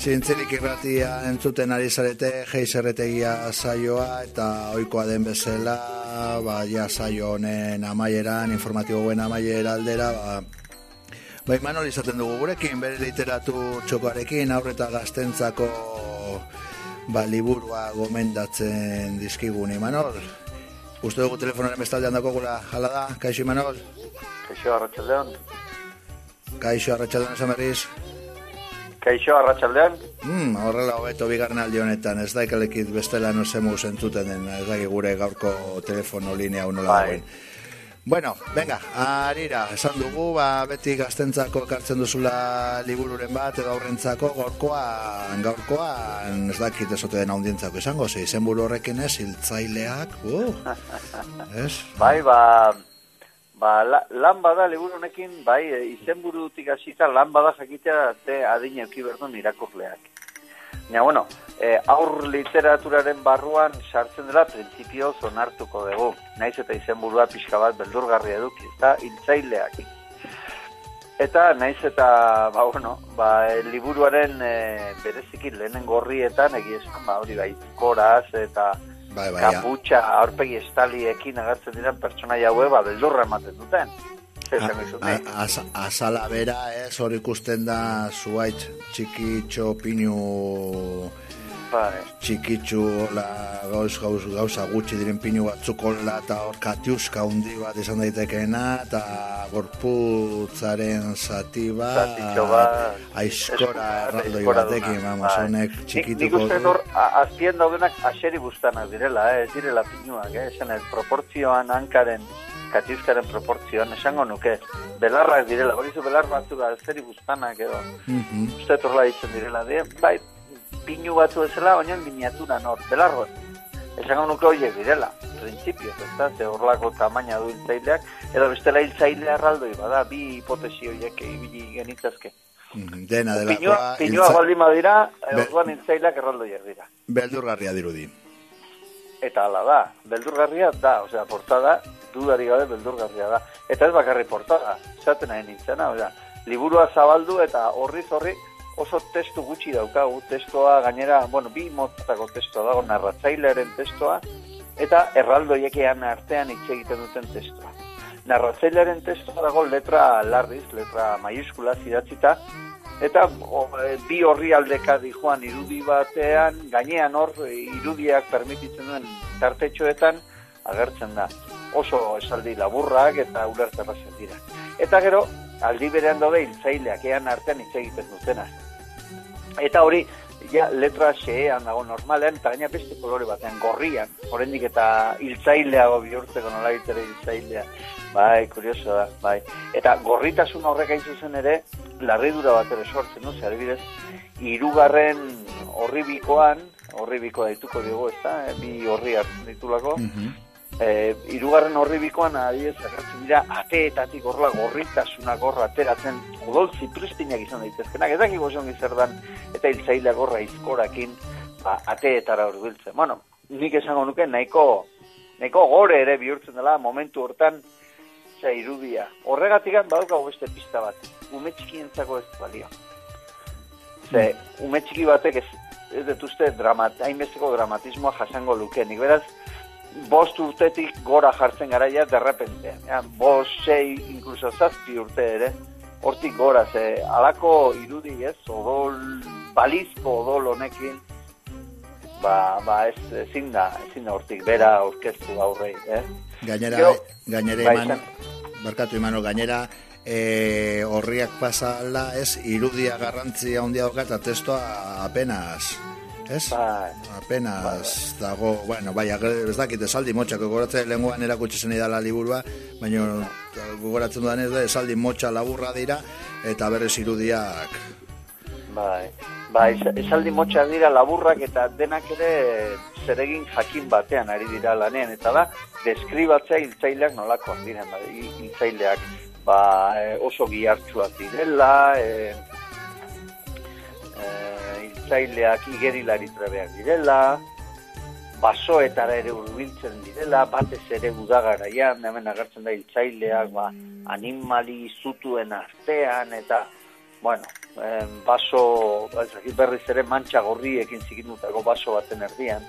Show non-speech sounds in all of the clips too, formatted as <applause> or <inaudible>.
Zintzirik irratia entzuten ari zarete, geizerretegia saioa, eta oikoa den bezala, ba, ja saio honen amaieran, informatibo buen amaiera aldera, ba, ba, Imanol izaten dugu gurekin, bere literatur txokoarekin, aurreta gaztentzako ba, liburua gomendatzen dizkigun, Imanol. Uste dugu telefonaren bestaldean dako gula, jala da, kaixo Imanol? Kaixo, arratxaldean. Kaixo, arratxaldean esan berriz. Kaixo, arratxaldean. Hmm, horrela hobeto bigarren aldi honetan, ez da ikalekit bestela no zemu zentzuten den, ez da gure gaurko telefono linea unola Bai. dagoen. Bueno, venga, arira, esan dugu, ba, beti gaztentzako ekartzen duzula libururen bat, edo aurrentzako, gaurkoan, gaurkoan, ez dakit ezote den audientzako izango, ze izenburu horrekin ez, hiltzaileak, uh, ez? Bai, ba, ba la, lan bada liburu honekin, bai, e, izenburutik hasita lan bada jakitea te adin euki berdun irakurleak. Ja, bueno, e, aur literaturaren barruan sartzen dela printzipioz onartuko dugu. Naiz eta izenburua pixka bat beldurgarria eduki, eta hiltzaileak. Eta naiz eta, ba, bueno, ba, e, liburuaren e, bereziki lehenen gorrietan, egiezan, ba, hori bai, koraz eta Bai, bai, kaputxa, aurpegi estaliekin agertzen diren pertsona jaue, ba, beldurra ematen duten. Az- azala bera, ez, hor ikusten da zuaitz txikitxo pinu Bai. txikitxu la, gauz, gauz, gauza gutxi diren pinu batzuk hola eta hor katiuska hundi bat izan daitekeena eta gorputzaren zati bat aizkora erraldoi batekin vamos, bai. honek Nik, nik txikituko uste hor, azpien daudenak aseri bustanak direla, eh? direla pinuak, eh? esan ez, proportzioan hankaren, katiuskaren proportzioan, esango nuke, belarrak direla, hori zu belar batzuk azeri bustanak edo, Mhm. uste torla ditzen direla, die, bai, pinu batzu ezela, baina miniatura nor, belarro. Esango nuke horiek direla, printzipioz, ez da, ze horlako tamaina du hiltzaileak, edo bestela hiltzailea erraldoi bada, bi hipotesi horiek ibili genitzazke. Mhm. dena Pinua, delakoa pinua hiltza- baldin badira, eh, orduan hiltzaileak erraldoiak dira. beldurgarria dirudi Eta hala da, beldurgarria da, osea, portada, dudari gabe beldurgarria da. Eta ez bakarri portada, esaten nahi nintzena, osea, liburua zabaldu eta horriz horri oso testu gutxi daukagu, testoa gainera, bueno, bi motako testoa dago, narratzailearen testoa, eta erraldoiekean artean hitz egiten duten testoa. Narratzailearen testoa dago letra larriz, letra maiuskula idatzita, Eta o, e, bi horri aldeka joan irudi batean, gainean hor e, irudiak permititzen duen tartetxoetan agertzen da. Oso esaldi laburrak eta ulerterrazak dira. Eta gero, aldi berean daude hiltzaileak ean artean hitz egiten dutena. Eta hori, ja, letra xeean dago normalean, eta gaina beste kolore batean, gorrian, oraindik eta hiltzaileago bihurtzeko nola ere hiltzailea. Bai, kurioso da, bai. Eta gorritasun horrek hain zuzen ere, larridura bat ere sortzen, no? Adibidez, hirugarren horribikoan, horribikoa dituko diogu, ez da? Eh, Bi horri hartzen ditulako. Mhm. Eh, hirugarren horribikoan adibidez agertzen dira ateetatik horrela gorritasunak horra ateratzen odoltzi pristinak izan daitezkenak, ez dakik oso zer dan, eta hiltzaileak horra izkorakin ba, ateetara hurbiltzen. Bueno, nik esango nuke nahiko nahiko gore ere bihurtzen dela momentu hortan Osea, irudia. Horregatik badaukagu beste pista bat. Ume txikientzako ez balio. Ze, ume txiki batek ez, ez dut uste dramat, hainbesteko dramatismoa jasango luke. Nik beraz, bost urtetik gora jartzen garaia derrepentean. Ja, bost, sei, inkluso zazpi urte ere. Hortik gora, ze, alako irudi ez, odol, balizko odol honekin, ba, ba ez, ezin da, ezin da hortik bera aurkeztu aurrei, eh? gainera Gero, gainera iman esan- barkatu imano gainera e, horriak pasala ez irudia garrantzia handia dauka eta testoa apenas ez? Bai. apenas dago, bueno, bai, ez dakit esaldi motxak gogoratzen lenguan erakutsi zen idala liburua, baina gogoratzen dudan ez da esaldi motxa laburra dira eta berez irudiak Bai, bai, es- esaldi motxak dira laburrak eta denak ere zeregin jakin batean ari dira lanean, eta da, deskribatzea hiltzaileak nolakoak diren, ba, hi- hiltzaileak ba, e, oso gihartsuak direla, e, hiltzaileak igerilari trebeak direla, basoetara ere hurbiltzen direla, batez ere udagaraian, hemen agertzen da hiltzaileak, ba, animali zutuen artean, eta bueno, em, baso, berriz ere mantxa gorriekin zikindutako baso baten erdian,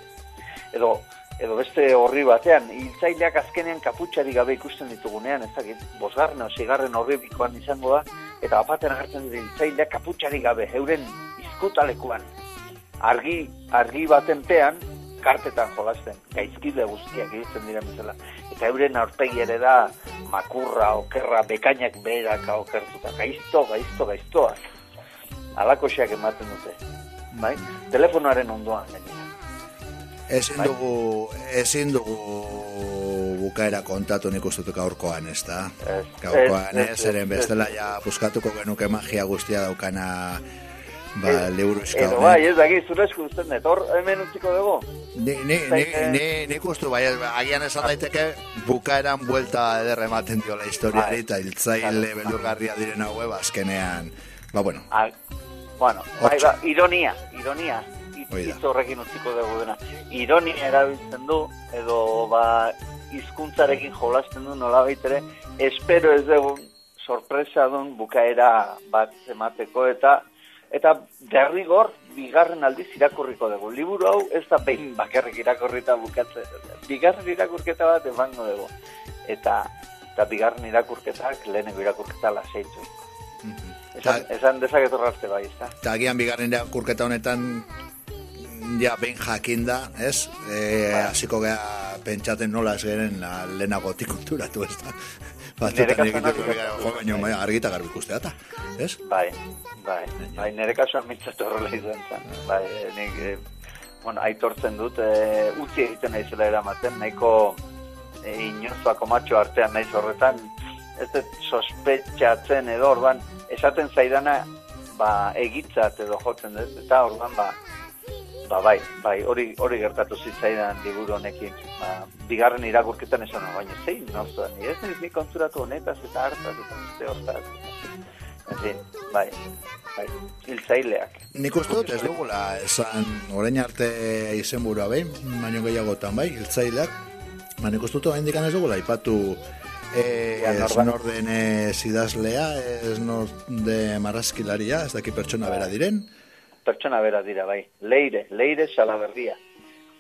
edo edo beste horri batean, hiltzaileak azkenean kaputxari gabe ikusten ditugunean, ez dakit, bosgarren o zigarren horri bikoan izango da, eta apaten agertzen dut hiltzaileak kaputxari gabe, euren izkutalekuan, argi, argi baten pean, kartetan jolazten, gaizkide guztiak egiten diren bezala. Eta euren aurpegi ere da makurra, okerra, bekainak beherak okertuta. Gaizto, gaizto, gaiztoa. Alako ematen dute. Bai? Telefonoaren ondoan, Ezin bai. dugu, ezin dugu bukaera kontatu nik ustutuk aurkoan, ez da? Gaurkoan, ez, eren bestela ja buskatuko genuke magia guztia daukana ba, liburu eska Edo, bai, ez daki, zure esku usten dut, hor hemen utziko dugu? Ni, ni, ni, ni, ni kustu, bai, agian esan daiteke bukaeran buelta ederre ematen diola historiari, bai. eta iltzaile beldurgarria diren haue, ba, azkenean, ba, bueno. A, bueno, bai, ba, ironia, ironia, hitz horrekin utziko dugu dena. Ironia erabiltzen du, edo, ba, hizkuntzarekin jolasten du nola baitere, espero ez dugu sorpresa duen bukaera bat emateko eta eta derrigor bigarren aldiz irakurriko dugu. Liburu hau ez da behin bakarrik irakurrita bukatzen. Bigarren irakurketa bat emango dugu. Eta, eta bigarren irakurketak lehenengo irakurketa laseitzu. Mm -hmm. Esan, esan dezaketu bai, ez da? Eta agian bigarren irakurketa honetan ja behin jakinda, ez? E. Hasiko gea pentsaten nola ez geren lehenago tikulturatu, ez da? Batzutan egiteko jo, baino bai, argita garbi ikustea eta, ez? Bai, bai, bai, nire kasuan mitzatu horrela izan zen. Bai, nik, eh, bueno, aitortzen dut, e, utzi egiten nahi zela eramaten, nahiko e, inozuako matxo artean nahi horretan, ez dut sospetxatzen edo orban, esaten zaidana, ba, egitzat edo jotzen dut, eta orban, ba, ba, bai, bai, hori hori gertatu zitzaidan liburu honekin. Ba, bigarren irakurketan esan, baina zein, no, ni ez ni konturatu honetaz eta hartaz eta uste hortaz. En bai, bai, hiltzaileak. Nik uste dut ez dugula, esan, orain arte izen burua behin, baino gehiagotan bai, hiltzaileak, ba, nik uste dut hain ez dugula, ipatu Eh, ez norden ez idazlea, ez norde marrazkilaria, ez daki pertsona bera diren, pertsona bera dira, bai. Leire, leire salaberria.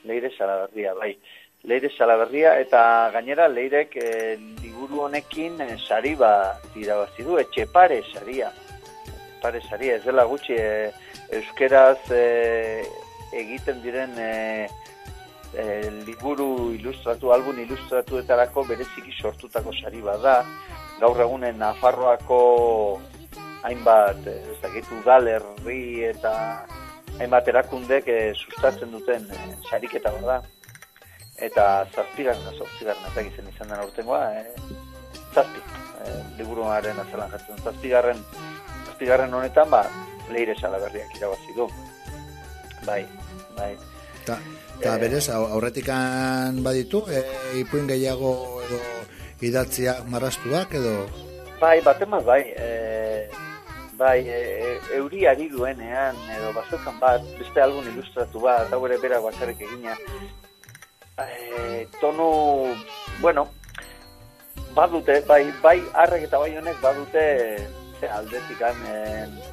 Leire salaberria, bai. Leire salaberria, eta gainera leirek e, liburu honekin e, sari bat irabazi du, etxe pare saria. Pare saria, ez dela gutxi, e, euskeraz e, egiten diren e, e, liburu ilustratu, albun ilustratuetarako bereziki sortutako sari bat da. Gaur egunen Nafarroako hainbat eh, ez dakit udalerri eta hainbat erakundek e, sustatzen duten e, sariketa da. Eta zazpigarren zazpigarren eta gizen izan den aurtengoa, e, zazpi, e, liburuaren azalan jartzen. Zazpigarren, zazpigarren honetan, ba, leire salaberriak irabazi du. Bai, bai. Ta, ta berez, aurretikan baditu, e, ipuin gehiago edo idatzia marrastuak edo? Bai, batemaz bai, e, bai, e, e, euri ari duenean, edo bazokan bat, beste algun ilustratu bat, hau ere bera bakarrik egina, e, tonu, bueno, badute, bai, bai, arrek eta bai honek badute, ze aldetikan, e,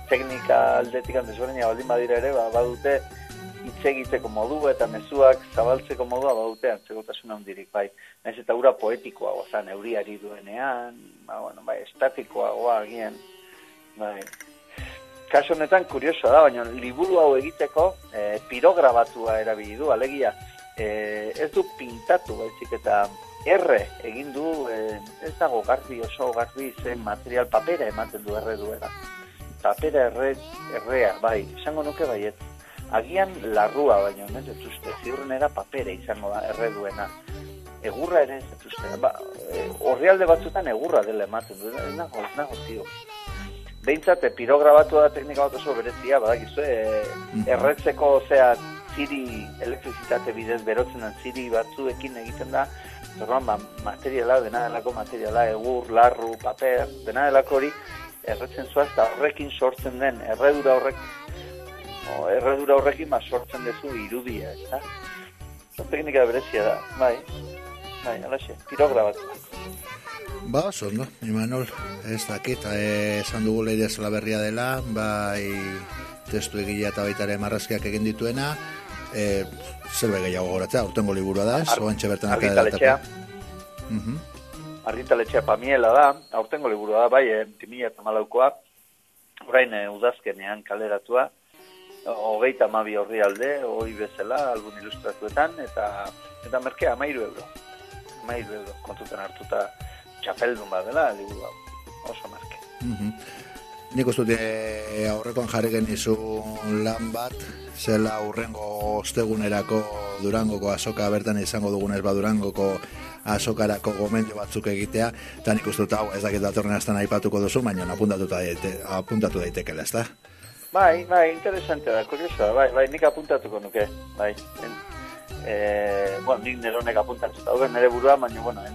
teknika aldetikan desberdina baldin badira ere, ba, badute, hitz egiteko modu eta mezuak zabaltzeko modua badute antzegotasun handirik, bai. Naiz eta ura poetikoa gozan, euriari duenean, ba, bueno, bai, estatikoa goa Bai. Kaso honetan kurioso da, baina liburu hau egiteko e, pirograbatua erabili du, alegia e, ez du pintatu, baizik eta erre egin du, e, ez dago garbi oso garbi zen material papera ematen du erre duela. Papera erre, errea, bai, izango nuke baiet. Agian larrua, baina ez ez uste, ziurrenera papera izango da erre duena. Egurra ere ez uste, ba, e, horrealde batzutan egurra dela ematen du, ez nago, ez nago zio behintzat, e, pirograbatu da teknika bat oso berezia, badakizu, e, erretzeko, zea, ziri elektrizitate bidez berotzen den ziri batzuekin egiten da, zorban, ba, materiala, dena delako materiala, egur, larru, paper, dena delako hori, erretzen zuaz, eta horrekin sortzen den, erredura horrek, o, erredura horrekin, ba, sortzen dezu irudia, ez da? teknika berezia da, bai, bai, alaxe, pirograbatu. Ba, oso, no? Imanol, ez dakit, eh, esan dugu leire zela berria dela, bai testu egila eta baita ere marrazkiak egin dituena, e, zer gehiago goratzea, urtengo liburua da, ez? Ar bertan Argitaletxea. Uh mhm. -huh. Argitaletxea pamiela da, aurtengo liburua da, bai, e, eta malaukoa, orain e, udazkenean kaleratua, hogeita mabi horri alde, hoi bezala, albun ilustratuetan, eta eta merkea, mairu euro. Mairu euro, kontuten hartuta, txapeldun bat dela, liburu oso merke. Mm Nik uste dut eh, aurrekoan jarri genizu lan bat, zela urrengo ostegunerako durangoko azoka bertan izango dugunez ba durangoko azokarako gomendio batzuk egitea, eta nik uste dut hau ez dakit datorren astan aipatuko duzu, baina apuntatu, daite, apuntatu daitekela, ez da? Bai, bai, interesante da, kurioso, bai, bai, nik apuntatuko nuke, bai, e, bueno, nik nero nek apuntatzen da, nire burua, baina, bueno,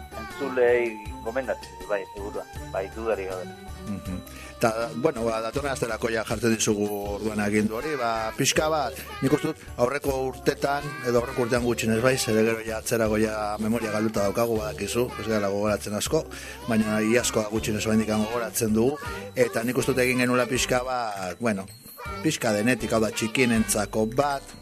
entzulei gomendatzen, bai, burua, bai, dudari gabe. Mm Ta, bueno, ba, datorren azterako ja jartzen dizugu orduan agindu hori, ba, pixka bat, nik uste aurreko urtetan, edo aurreko urtean gutxin ez bai, zer gero ja atzerago ja memoria galduta daukagu badakizu, ez gara gogoratzen asko, baina iasko gutxin ez baindik gogoratzen dugu, eta nik uste egin genula pixka bat, bueno, pixka denetik, hau da, txikinentzako bat,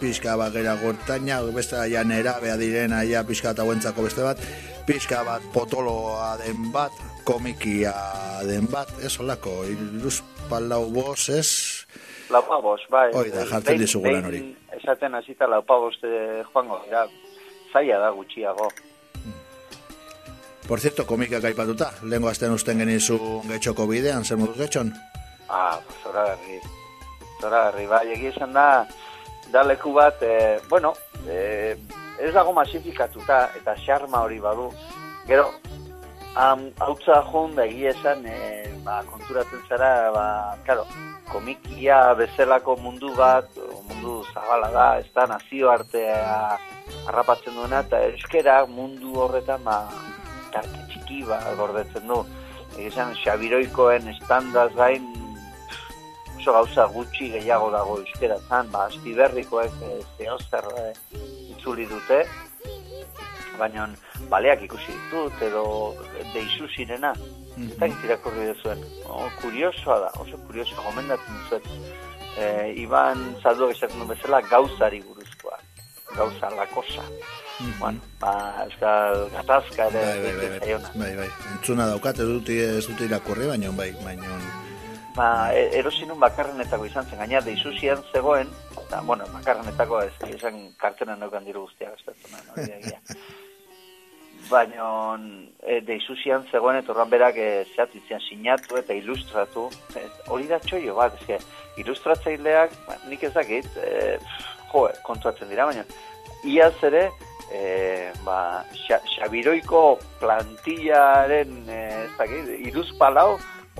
pixka bat gera gortaina, beste aia nera, beha direna, aia pixka eta beste bat, pixka bat potoloa den bat, komikia den bat, ez holako, iruz palau bos, ez? Laupa bos, bai. Hoi da, jartzen dizugulan hori. Esaten hasita laupa bos de joango, ja, zaila da gutxiago. Por cierto, komika gaipatuta, lehenko azten usten genizu getxoko bidean, zer moduz getxon? Ah, zora garri. Zora garri, bai, egizan da, da leku bat, e, bueno, e, ez dago masifikatuta eta xarma hori badu. Gero, am, hautza joan da egia esan, e, ba, konturatzen zara, ba, karo, komikia bezalako mundu bat, mundu zabala da, ez da nazio artea harrapatzen duena, eta euskera mundu horretan, ba, tarte txiki, ba, gordetzen du. Egia esan, xabiroikoen estandaz gain, oso gauza gutxi gehiago dago euskeratzen, ba, asti berrikoek e, zehozer e, itzuli dute, baina baleak ikusi ditut, edo deizu zirena, mm -hmm. eta irakurri duzuen. O, kuriosoa da, oso kuriosoa, gomendatzen zuen. E, Iban zaldu esaten duen bezala gauzari buruzkoa, gauza lakosa. Mm -hmm. Bueno, ba, euskal gatazka ere, bai, bai, bai, bai, bai, bai. Dut, ez dut irakurri, baina, bai, baina, ba, e, erosinun bakarrenetako izan zen, gaina deizuzian zegoen, eta, bueno, bakarrenetako ez, izan kartenen neukan diru guztiak, ez no, <laughs> Baina, e, deizuzian zegoen, eta horren berak e, zehatzitzen sinatu eta ilustratu, hori da txoio bat, ez ilustratzaileak, ba, nik ez dakit, e, jo, kontuatzen dira, baina, iaz ere, e, ba, xabiroiko plantillaren, e, ez dakit, iruz palau,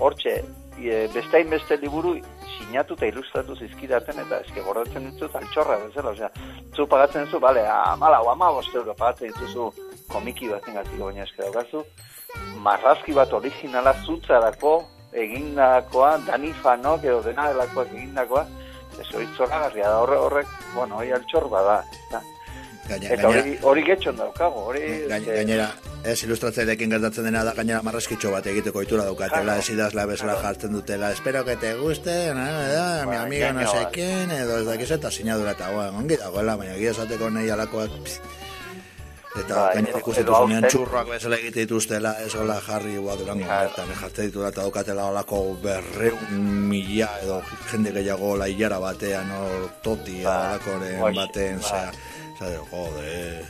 hortxe, e, bestain beste liburu sinatu eta ilustratu zizkidaten, eta eske gordatzen ditut altxorra bezala, osea, zu pagatzen duzu, bale, amala o ama boste euro pagatzen dituzu komiki baten gatiko baina eske daukazu, marrazki bat originala zutzarako egindakoa, Dani Fanok edo dena delakoak egindakoa, ez hori da, horre, horrek, bueno, hori altxor bada, eta, eta hori, hori getxon daukago, hori... Gainera, Ez ilustratzaileekin gertatzen dena da gainera marraskitxo bat egiteko itura daukatela, ez idazla bezala jartzen dutela. Espero que te guste, na, da, mi amigo no sé quién, edo ez dakiz eta sinadura eta goen, ongi dagoela, baina gira esateko nahi alakoak, eta ba, gainera ikusitu zunean txurroak bezala egite dituztela, ez hola jarri gua durango, eta jartzen ditu eta daukatela olako berreun mila, edo jende gehiago la hilara batean, no, toti, ba, alakoren batean, zera, zera, jode,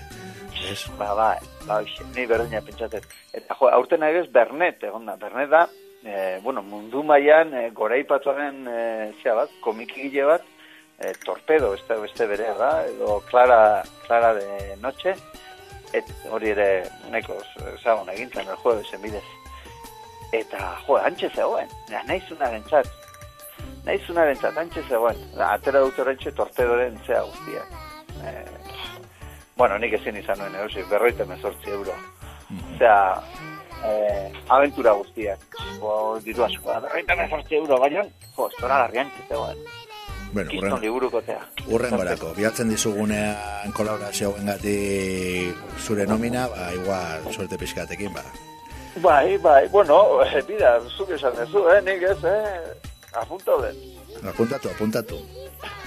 Ez, ba, ba, ba, ni berdina pentsatzen. Eta, jo, aurten egez, Bernet, egon da, Bernet da, e, bueno, mundu mailan e, gora ipatuaren, e, zea bat, komikigile bat, e, torpedo, beste, beste bere, da, edo Clara, Clara de Noche, et hori ere, neko, zagon, egintzen, el jueves, en bidez. Eta, jo, antxe zegoen, ja, nahi zuna gentzat, nahi zuna gentzat, antxe zegoen, atera dut horretxe torpedoren zea guztia. Eh, bueno, nik ezin izan nuen, eusi, berroite mezortzi euro. Mm Osea, eh, aventura guztiak. Bo, diru asko, berroite mezortzi euro, baina, jo, estora garrian, zegoen. Bueno, urren, liburukotea. Urren gorako, bihatzen dizugunean kolaborazio gati zure nomina, ba, igual, suerte pizkatekin, ba. Bai, bai, bueno, <laughs> bida, zuk esan dezu, eh, nik ez, eh, apunta den. Apuntatu, apuntatu.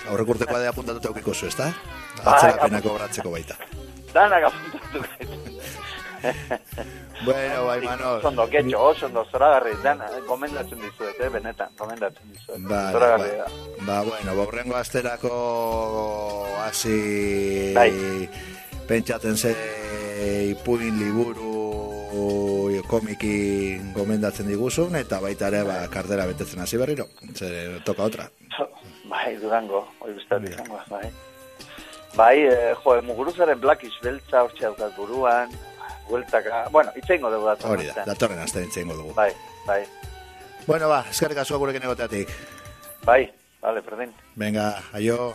Aurrek urteko ade apuntatu teukiko zu, ezta? Bai, Atzera penako bratzeko baita. Danak apuntatu. <laughs> Bueno, bai, Manol. Zondo, getxo, oso ondo, zoragarri, dan, eh, gomendatzen dizuet, eh, benetan, gomendatzen dizuet. Ba, ba, da. ba, bueno, baurrengo asterako hasi Bai. pentsatzen ze ipuin liburu komiki gomendatzen diguzun, eta baita ere ba, kartera betetzen hasi berriro. Ze, toka otra. Bai, durango, hoi bestat izango, bai. Bai, eh, jo, muguruzaren blakiz beltza hortxe daukat buruan, bueltaka, bueno, itxeingo dugu dator. Hori da, datorren aste ingo dugu. Bai, bai, Bueno, ba, eskerrik asko gurekin egoteatik. bai, vale, perdin. Venga, aio.